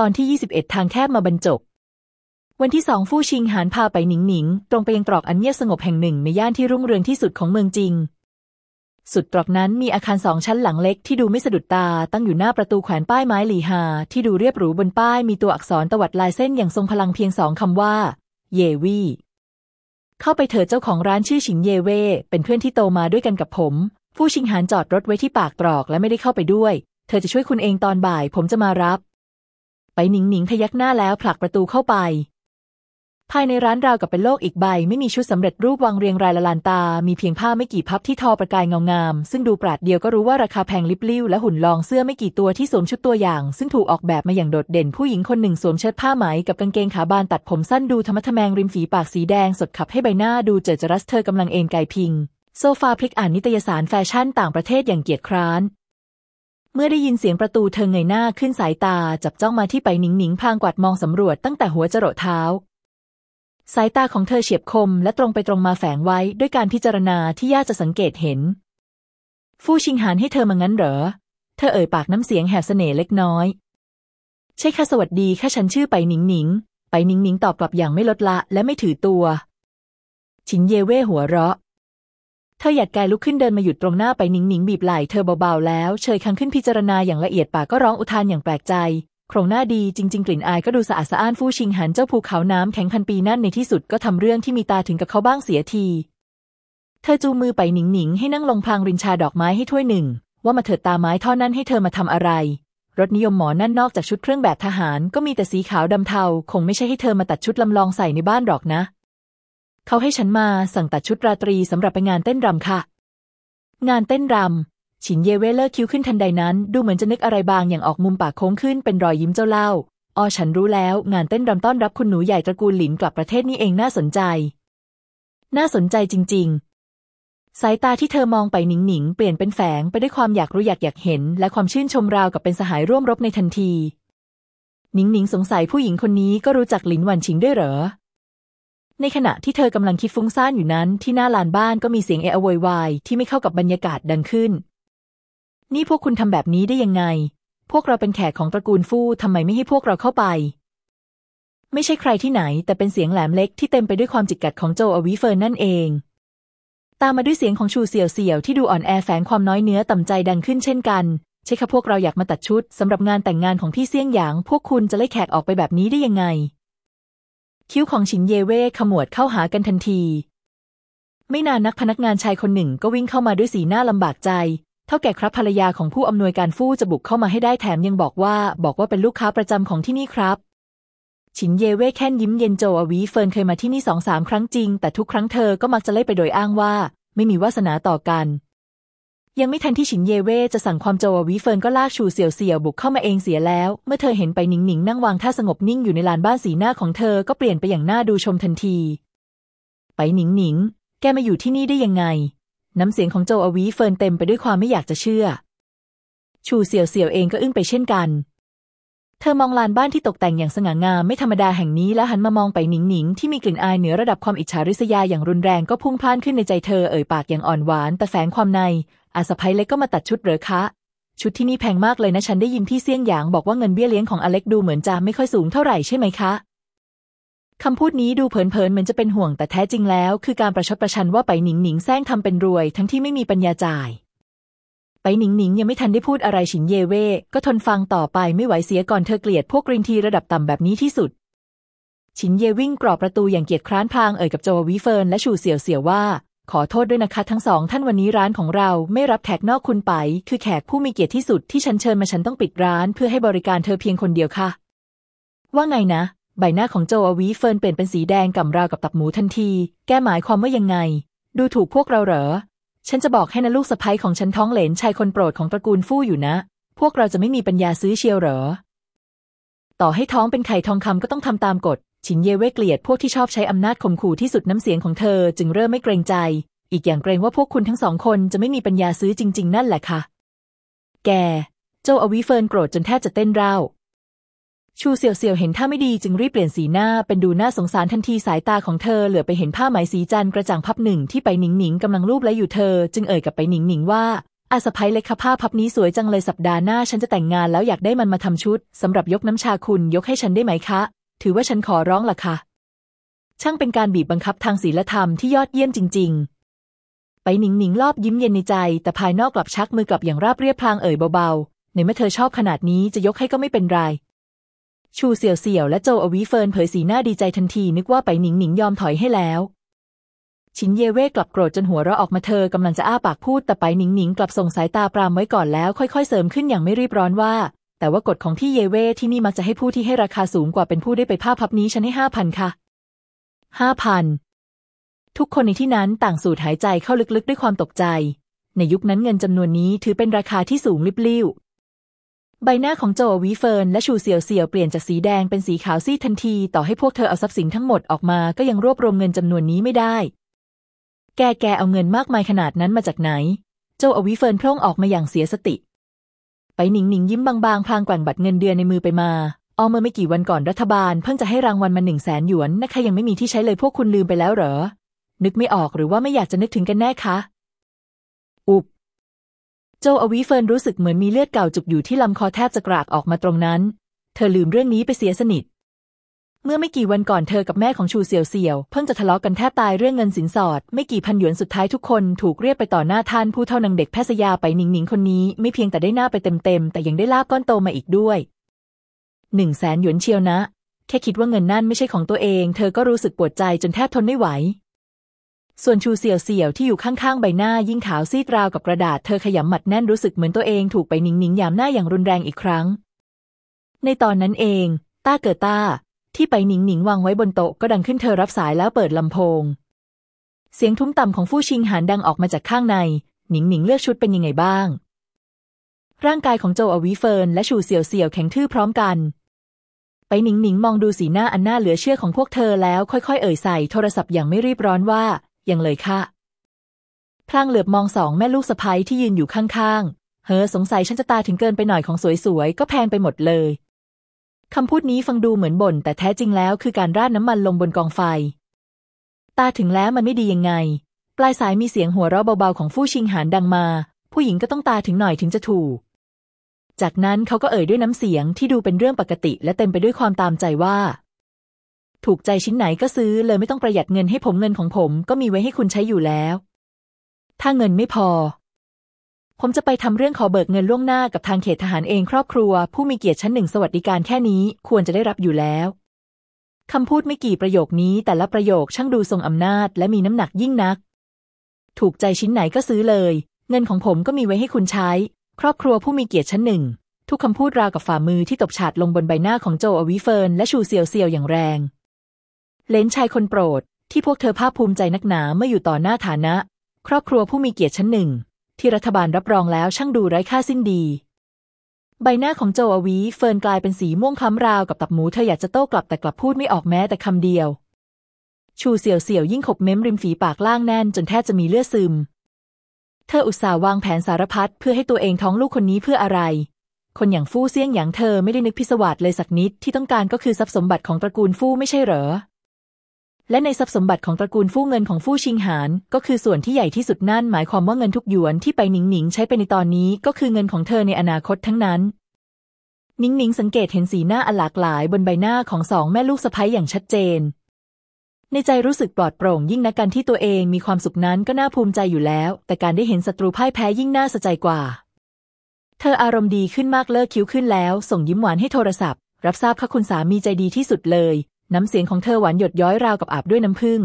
ตอนที่ 21 ทางแคบมาบรรจบ วันที่สองฟู่ชิงหานพาไปหนิงหนิง ตรงไปยังตรอกอันเงียบสงบแห่งหนึ่งในย่านที่รุ่งเรืองที่สุดของเมืองจริง สุดตรอกนั้นมีอาคารสองชั้นหลังเล็กที่ดูไม่สะดุดตา ตั้งอยู่หน้าประตูแขวนป้ายไม้หลีหา ที่ดูเรียบหรูบนป้ายมีตัวอักษรตวัดลายเส้นอย่างทรงพลังเพียงสองคำว่า เยวี่เข้าไปเถิดเจ้าของร้านชื่อฉิงเยเว่เป็นเพื่อนที่โตมาด้วยกันกับผมฟู่ชิงหานจอดรถไว้ที่ปากตรอกและไม่ได้เข้าไปด้วย เธอจะช่วยคุณเองตอนบ่าย ผมจะมารับ ไปหนิงหนิงพยักหน้าแล้วผลักประตูเข้าไป ภายในร้านราวกับเป็นโลกอีกใบ ไม่มีชุดสำเร็จรูปวางเรียงรายละลานตา มีเพียงผ้าไม่กี่พับที่ทอประกายเงางาม ซึ่งดูปราดเดียวก็รู้ว่าราคาแพงลิบลิ่วและหุ่นลองเสื้อไม่กี่ตัวที่สวมชุดตัวอย่าง ซึ่งถูกออกแบบมาอย่างโดดเด่นผู้หญิงคนหนึ่งสวมเชิ้ตผ้าไหมกับกางเกงขาบานตัดผมสั้นดูธรรมะทแมงริมฝีปากสีแดงสดขับให้ใบหน้าดูเจิดจรัสเธอกำลังเอนกายพิงโซฟาพลิกอ่านนิตยสารแฟชั่นต่างประเทศอย่างเกียจคร้าน เมื่อได้ยินเสียงประตูเธอเงยหน้าขึ้นสายตาจับจ้องมาที่ไปหนิงหนิงพลางกวาดมองสำรวจตั้งแต่หัวจรดเท้า สายตาของเธอเฉียบคมและตรงไปตรงมาแฝงไว้ด้วยการพิจารณาที่ยากจะสังเกตเห็น ฟู่ชิงหานให้เธอมางั้นเหรอ เธอเอ่ยปากน้ำเสียงแหบเสน่ห์เล็กน้อย ใช่ค่ะสวัสดีค่ะฉันชื่อไปหนิงหนิง ไปหนิงหนิงตอบกลับอย่างไม่ลดละและไม่ถือตัวชินเยเว่หัวเราะ เธอหยัดกายลุกขึ้นเดินมาหยุดตรงหน้าไปหนิงหนิงบีบไหล่เธอเบาๆแล้วเชยคังขึ้นพิจารณาอย่างละเอียดปากก็ร้องอุทานอย่างแปลกใจโครงหน้าดีจริง ๆ กลิ่นอายก็ดูสะอาดสะอ้านฟู่ชิงหันเจ้าภูเขาน้ำแข็งพันปีนั่นในที่สุดก็ทำเรื่องที่มีตาถึงกับเขาบ้างเสียที เธอจูมือไปหนิงหนิงให้นั่งลงพางรินชาดอกไม้ให้ถ้วยหนึ่ง ว่ามาเถิดตาไม้ท่อนั้นให้เธอมาทำอะไร รถนิยมหมอนั่นนอกจากชุดเครื่องแบบทหาร ก็มีแต่สีขาวดำเทา คงไม่ใช่ให้เธอมาตัดชุดลำลองใส่ในบ้านหรอกนะ เขาให้ฉันมาสั่งตัดชุดราตรีสำหรับไปงานเต้นรำค่ะ งานเต้นรำฉินเยเวเลิกคิ้วขึ้นทันใดนั้น ดูเหมือนจะนึกอะไรบางอย่างออกมุมปากโค้งขึ้นเป็นรอยยิ้มเจ้าเล่าอ๋อฉันรู้แล้ว งานเต้นรำต้อนรับคุณหนูใหญ่ตระกูลหลินกลับประเทศนี่เองน่าสนใจ น่าสนใจจริง ๆ สายตาที่เธอมองไปหนิงหนิงเปลี่ยนเป็นแฝงไปด้วยความอยากรู้อยากอยากเห็น และความชื่นชมราวกับเป็นสหายร่วมรบในทันทีหนิงหนิงสงสัยผู้หญิงคนนี้ก็รู้จักหลินหวันชิงด้วยเหรอ ในขณะที่เธอกำลังคิดฟุ้งซ่านอยู่นั้น ที่หน้าลานบ้านก็มีเสียงเอะอะโวยวายที่ไม่เข้ากับบรรยากาศดังขึ้น นี่พวกคุณทำแบบนี้ได้ยังไง พวกเราเป็นแขกของตระกูลฟู่ทำไมไม่ให้พวกเราเข้าไป ไม่ใช่ใครที่ไหน แต่เป็นเสียงแหลมเล็กที่เต็มไปด้วยความจิกกัดของโจอวีเฟิร์นนั่นเอง ตามมาด้วยเสียงของชูเสี่ยวเสี่ยวที่ดูอ่อนแอแฝงความน้อยเนื้อต่ำใจดังขึ้นเช่นกันใช่ค่ะพวกเราอยากมาตัดชุดสำหรับงานแต่งงานของพี่เสี่ยงหยาง พวกคุณจะไล่แขกออกไปแบบนี้ได้ยังไง คิ้วของฉินเยเว่ขมวดเข้าหากันทันที ไม่นานนักพนักงานชายคนหนึ่งก็วิ่งเข้ามาด้วยสีหน้าลำบากใจ เท่าแก่ครับภรรยาของผู้อำนวยการฟู่จะบุกเข้ามาให้ได้แถมยังบอกว่าบอกว่าเป็นลูกค้าประจำของที่นี่ครับ ฉินเยเว่แค่นยิ้มเย็นโจอวีเฟิร์นเคยมาที่นี่สองสามครั้งจริง แต่ทุกครั้งเธอก็มักจะไล่ไปโดยอ้างว่า ไม่มีวาสนาต่อกัน ยังไม่ทันที่ฉินเยเว่จะสั่งความโจอวีเฟินก็ลากชูเสี่ยวเสี่ยวบุกเข้ามาเองเสียแล้ว เมื่อเธอเห็นไป๋หนิงหนิงนั่งวางท่าสงบนิ่งอยู่ในลานบ้านสีหน้าของเธอก็เปลี่ยนไปอย่างน่าดูชมทันที ไป๋หนิงหนิง แกมาอยู่ที่นี่ได้ยังไง น้ำเสียงของโจอวีเฟินเต็มไปด้วยความไม่อยากจะเชื่อ ชูเสี่ยวเสี่ยวเองก็อึ้งไปเช่นกัน เธอมองลานบ้านที่ตกแต่งอย่างสง่างามไม่ธรรมดาแห่งนี้แล้วหันมามองไป๋หนิงหนิงที่มีกลิ่นอายเหนือระดับความอิจฉาริษยาอย่างรุนแรงก็พุ่งพล่านขึ้นในใจเธอเอ่ยปากอย่างอ่อนหวานแต่แฝงความใน อาสะพ้ยเล็กก็มาตัดชุดเหรอคะ ชุดที่นี่แพงมากเลยนะ ฉันได้ยินพี่เสี่ยงหยางบอกว่าเงินเบี้ยเลี้ยงของอเล็กดูเหมือนจะไม่ค่อยสูงเท่าไหร่ใช่ไหมคะคำพูดนี้ดูเผินๆเหมือนจะเป็นห่วงแต่แท้จริงแล้ว คือการประชดประชันว่าไปหนิงหนิงแซงทำเป็นรวย ทั้งที่ไม่มีปัญญาจ่าย ไปหนิงหนิงยังไม่ทันได้พูดอะไรฉินเยเว่ก็ทนฟังต่อไปไม่ไหวเสียก่อนเธอเกลียดพวกกรีนทีระดับต่ำแบบนี้ที่สุด ฉินเยวิ่งกรอบประตูอย่างเกียจคร้านพลางเอ่ยกับโจวิเฟินและชูเสี่ยวเสี่ยวว่า ขอโทษด้วยนะคะทั้งสองท่านวันนี้ร้านของเราไม่รับแขกนอกคุณไป คือแขกผู้มีเกียรติที่สุดที่ฉันเชิญมาฉันต้องปิดร้านเพื่อให้บริการเธอเพียงคนเดียวค่ะ ว่าไงนะ ใบหน้าของโจอวีเฟิร์นเปลี่ยนเป็นสีแดงก่ำราวกับตับหมูทันที แกหมายความว่ายังไง ดูถูกพวกเราเหรอ ฉันจะบอกให้นะลูกสะใภ้ของฉันท้องเหลนชายคนโปรดของตระกูลฟู่อยู่นะ พวกเราจะไม่มีปัญญาซื้อเชียวเหรอ ต่อให้ท้องเป็นไข่ทองคำก็ต้องทำตามกฎ ฉินเย่เว่เกลียดพวกที่ชอบใช้อำนาจข่มขู่ที่สุดน้ำเสียงของเธอจึงเริ่มไม่เกรงใจ อีกอย่างเกรงว่าพวกคุณทั้งสองคนจะไม่มีปัญญาซื้อจริง ๆ นั่นแหละค่ะ แกโจอวีเฟิร์นโกรธจนแทบจะเต้นร่าชูเสี่ยวเสี่ยวเห็นท่าไม่ดีจึงรีบเปลี่ยนสีหน้าเป็นดูน่าสงสารทันทีสายตาของเธอเหลือไปเห็นผ้าไหมสีจันกระจ่างพับหนึ่งที่ไปหนิงหนิงกำลังรูปและอยู่เธอ จึงเอ่ยกับไปหนิงหนิงว่าอาสะพ้ยเล็กค่ะผ้าพับนี้สวยจังเลยสัปดาห์หน้าฉันจะแต่งงานแล้วอยากได้มันมาทำชุดสำหรับยกน้ำชาคุณยกให้ฉันได้ไหมคะ ถือว่าฉันขอร้องล่ะค่ะ ช่างเป็นการบีบบังคับทางศีลธรรมที่ยอดเยี่ยมจริง ๆ ไปหนิงหนิงรอบยิ้มเย็นในใจ แต่ภายนอกกลับชักมือกลับอย่างราบเรียบพลางเอ่ยเบาๆ ในเมื่อเธอชอบขนาดนี้จะยกให้ก็ไม่เป็นไร ชูเสี่ยวเสี่ยวและโจอวีเฟินเผยสีหน้าดีใจทันทีนึกว่าไปหนิงหนิงยอมถอยให้แล้วชินเยเว่กลับโกรธจนหัวเราะออกมาเธอกำลังจะอ้าปากพูดแต่ไปหนิงหนิงกลับส่งสายตาปรามไว้ก่อนแล้วค่อยๆเสริมขึ้นอย่างไม่รีบร้อนว่า แต่ว่ากฎของที่เยเวที่นี่มักจะให้ผู้ที่ให้ราคาสูงกว่าเป็นผู้ได้ไปผ้าพับนี้ฉันให้ห้าพันค่ะห้าพันทุกคนในที่นั้นต่างสูดหายใจเข้าลึกๆด้วยความตกใจ ในยุคนั้นเงินจำนวนนี้ถือเป็นราคาที่สูงลิบลิ่วใบหน้าของโจวีเฟิร์นและชูเสี่ยวเสี่ยวเปลี่ยนจากสีแดงเป็นสีขาวซีดทันที ต่อให้พวกเธอเอาทรัพย์สินทั้งหมดออกมาก็ยังรวบรวมเงินจำนวนนี้ไม่ได้ แกแกเอาเงินมากมายขนาดนั้นมาจากไหน โจอวีเฟินโพล่งออกมาอย่างเสียสติ ไป๋หนิงหนิงยิ้มบางๆพลางแกว่งบัตรเงินเดือนในมือไปมาอ้อเมื่อไม่กี่วันก่อนรัฐบาลเพิ่งจะให้รางวัลมาหนึ่งแสนหยวนนะคะยังไม่มีที่ใช้เลยพวกคุณลืมไปแล้วเหรอ นึกไม่ออกหรือว่าไม่อยากจะนึกถึงกันแน่คะอุบโจอวีเฟินรู้สึกเหมือนมีเลือดเก่าจุกอยู่ที่ลำคอแทบจะกระอักออกมาตรงนั้น เธอลืมเรื่องนี้ไปเสียสนิท เมื่อไม่กี่วันก่อนเธอกับแม่ของชูเสี่ยวเสี่ยวเพิ่งจะทะเลาะกันแทบตายเรื่องเงินสินสอด ไม่กี่พันหยวนสุดท้ายทุกคนถูกเรียกไปต่อหน้าท่านผู้เฒ่านางเด็กแพศยาไป๋หนิงหนิงคนนี้ไม่เพียงแต่ได้หน้าไปเต็มๆ แต่ยังได้ลาบก้อนโตมาอีกด้วยหนึ่งแสนหยวนเชียวนะ แค่คิดว่าเงินนั่นไม่ใช่ของตัวเอง เธอก็รู้สึกปวดใจจนแทบทนไม่ไหว ส่วนชูเสี่ยวเสี่ยวที่อยู่ข้างๆใบหน้ายิ่งขาวซีดราวกับกระดาษเธอขยำหมัดแน่นรู้สึกเหมือนตัวเองถูกไปหนิงหนิงยามหน้าอย่างรุนแรงอีกครั้ง ในตอนนั้นเองต้าเกิดต้า ที่ไปหนิงหนิงวางไว้บนโต๊ะก็ดังขึ้นเธอรับสายแล้วเปิดลำโพง เสียงทุ้มต่ำของฟู่ชิงหานดังออกมาจากข้างใน หนิงหนิงเลือกชุดเป็นยังไงบ้าง ร่างกายของโจอวีเฟินและชูเสี่ยวเสี่ยวแข็งทื่อพร้อมกัน ไปหนิงหนิงมองดูสีหน้าอันน่าเหลือเชื่อของพวกเธอแล้วค่อยๆ เอ่ยใส่โทรศัพท์อย่างไม่รีบร้อนว่ายังเลยค่ะพลางเหลือบมองสองแม่ลูกสะพ้ยที่ยืนอยู่ข้างๆ เฮ้อสงสัยฉันจะตาถึงเกินไปหน่อยของสวยๆ ก็แพงไปหมดเลย คำพูดนี้ฟังดูเหมือนบ่น แต่แท้จริงแล้วคือการราดน้ำมันลงบนกองไฟ ตาถึงแล้วมันไม่ดียังไง ปลายสายมีเสียงหัวเราะเบาๆของฟู่ชิงหานดังมา ผู้หญิงก็ต้องตาถึงหน่อยถึงจะถูก จากนั้นเขาก็เอ่ยด้วยน้ำเสียงที่ดูเป็นเรื่องปกติ และเต็มไปด้วยความตามใจว่า ถูกใจชิ้นไหนก็ซื้อเลยไม่ต้องประหยัดเงินให้ผมเงินของผม ก็มีไว้ให้คุณใช้อยู่แล้ว ถ้าเงินไม่พอ ผมจะไปทำเรื่องขอเบิกเงินล่วงหน้ากับทางเขตทหารเองครอบครัว ผู้มีเกียรติชั้นหนึ่งสวัสดิการแค่นี้ควรจะได้รับอยู่แล้วคำพูดไม่กี่ประโยคนี้ แต่ละประโยคช่างดูทรงอำนาจ และมีน้ำหนักยิ่งนัก ถูกใจชิ้นไหนก็ซื้อเลย เงินของผมก็มีไว้ให้คุณใช้ ครอบครัวผู้มีเกียรติชั้นหนึ่ง ทุกคำพูดราวกับฝ่ามือที่ตบฉาดลงบนใบหน้าของโจอวิเฟิร์นและชูเซียวเซียวอย่างแรง เลนชายคนโปรด ที่พวกเธอภาคภูมิใจนักหนาเมื่ออยู่ต่อหน้าฐานะ ครอบครัวผู้มีเกียรติชั้นหนึ่ง ที่รัฐบาลรับรองแล้วช่างดูไร้ค่าสิ้นดี ใบหน้าของโจอวีเฟิร์นกลายเป็นสีม่วงคล้ำราวกับตับหมูเธออยากจะโต้กลับแต่กลับพูดไม่ออกแม้แต่คำเดียว ชูเสี่ยวเสี่ยวยิ่งขบเม้มริมฝีปากล่างแน่นจนแทบจะมีเลือดซึม เธออุตส่าห์วางแผนสารพัดเพื่อให้ตัวเองท้องลูกคนนี้เพื่ออะไร คนอย่างฟู่เซี่ยงอย่างเธอไม่ได้นึกพิศวาสเลยสักนิดที่ต้องการก็คือทรัพย์สมบัติของตระกูลฟู่ไม่ใช่เหรอ และในทรัพย์สมบัติของตระกูลฟู่เงินของฟู่ชิงหาน ก็คือส่วนที่ใหญ่ที่สุดนั่นหมายความว่าเงินทุกหยวนที่ไปหนิงหนิงใช้ไปในตอนนี้ก็คือเงินของเธอในอนาคตทั้งนั้นนิงหนิงสังเกตเห็นสีหน้าอันหลากหลายบนใบหน้าของสองแม่ลูกสะใภ้อย่างชัดเจน ในใจรู้สึกปลอดโปร่งยิ่งนักการที่ตัวเองมีความสุขนั้นก็น่าภูมิใจอยู่แล้ว แต่การได้เห็นศัตรูพ่ายแพ้ยิ่งน่าสะใจกว่า เธออารมณ์ดีขึ้นมากเลิกคิ้วขึ้นแล้ว ส่งยิ้มหวานให้โทรศัพท์ รับทราบค่ะคุณสามีใจดีที่สุดเลย น้ำเสียงของเธอหวานหยดย้อยราวกับอาบด้วยน้ำผึ้ง